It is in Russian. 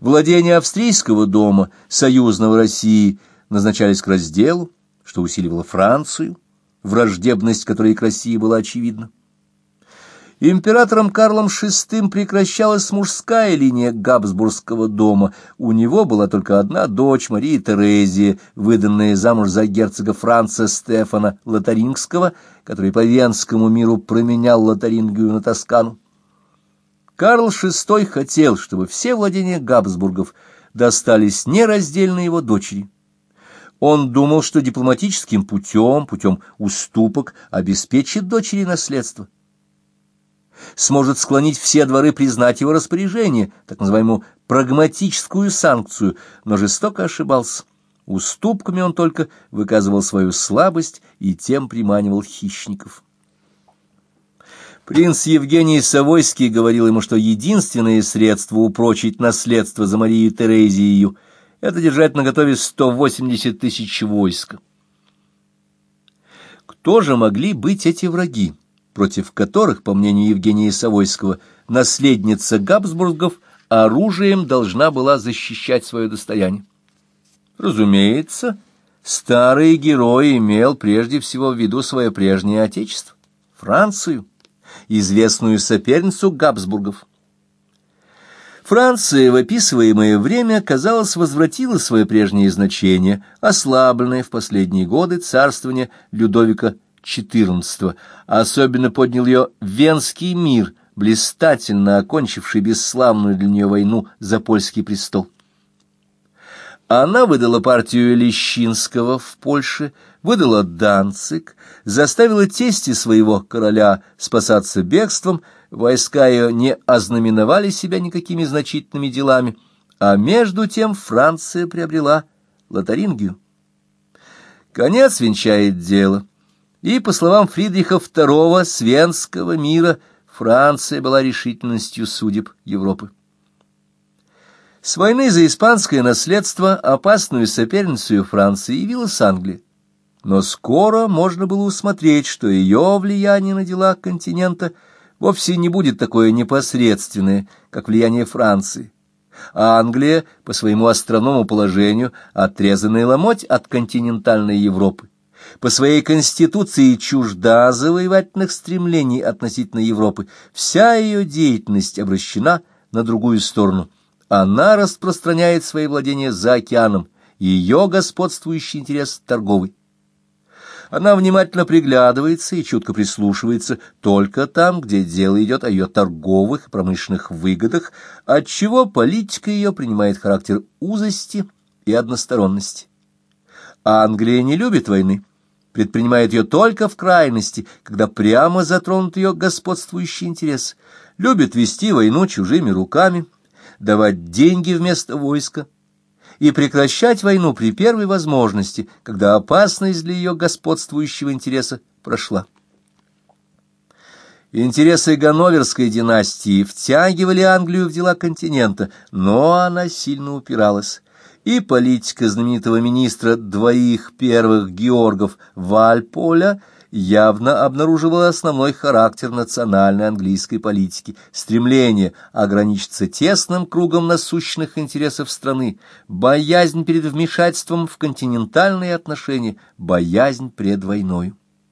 Владения австрийского дома, союзного России, назначались к разделу, что усиливало Францию, враждебность которой к России была очевидна. Императором Карлом VI прекращалась мужская линия Габсбургского дома. У него была только одна дочь, Мария Терезия, выданная замуж за герцога Франца Стефана Лотарингского, который по Венскому миру променял Лотарингию на Тоскану. Карл VI хотел, чтобы все владения Габсбургов достались нераздельно его дочери. Он думал, что дипломатическим путем, путем уступок, обеспечит дочери наследство сможет склонить все дворы признать его распоряжение, так называемую прагматическую санкцию, но жестоко ошибался. Уступками он только выказывал свою слабость и тем приманивал хищников. Принц Евгений Савойский говорил ему, что единственное средство упрочить наследство за Марию Терезию — это держать наготове 180 тысяч войск. Кто же могли быть эти враги? против которых, по мнению Евгения Савойского, наследница Габсбургов оружием должна была защищать свое достояние. Разумеется, старый герой имел прежде всего в виду свое прежнее отечество, Францию, известную соперницу Габсбургов. Франция в описываемое время, казалось, возвратила свое прежнее значение, ослабленное в последние годы царствования Людовика XIV. Особенно поднял ее Венский мир, блистательно окончивший бесславную для нее войну за польский престол. Она выдала партию Лещинского в Польше, выдала Данцик, заставила тести своего короля спасаться бегством, войска ее не ознаменовали себя никакими значительными делами, а между тем Франция приобрела Лотарингию. Конец венчает дело и, по словам Фридриха II, свенского мира, Франция была решительностью судеб Европы. С войны за испанское наследство опасную соперницей Франции явилась Англия. Но скоро можно было усмотреть, что ее влияние на дела континента вовсе не будет такое непосредственное, как влияние Франции. А Англия, по своему остроному положению, отрезанная ломоть от континентальной Европы, по своей конституции чужда завоевательных стремлений относительно Европы, вся ее деятельность обращена на другую сторону. Она распространяет свои владения за океаном, ее господствующий интерес торговый. Она внимательно приглядывается и чутко прислушивается только там, где дело идет о ее торговых и промышленных выгодах, отчего политика ее принимает характер узости и односторонности. Англия не любит войны предпринимает ее только в крайности, когда прямо затронут ее господствующий интерес, любит вести войну чужими руками, давать деньги вместо войска и прекращать войну при первой возможности, когда опасность для ее господствующего интереса прошла. Интересы Ганноверской династии втягивали Англию в дела континента, но она сильно упиралась и политика знаменитого министра двоих первых Георгов Вальполя явно обнаруживала основной характер национальной английской политики, стремление ограничиться тесным кругом насущных интересов страны, боязнь перед вмешательством в континентальные отношения, боязнь пред войной.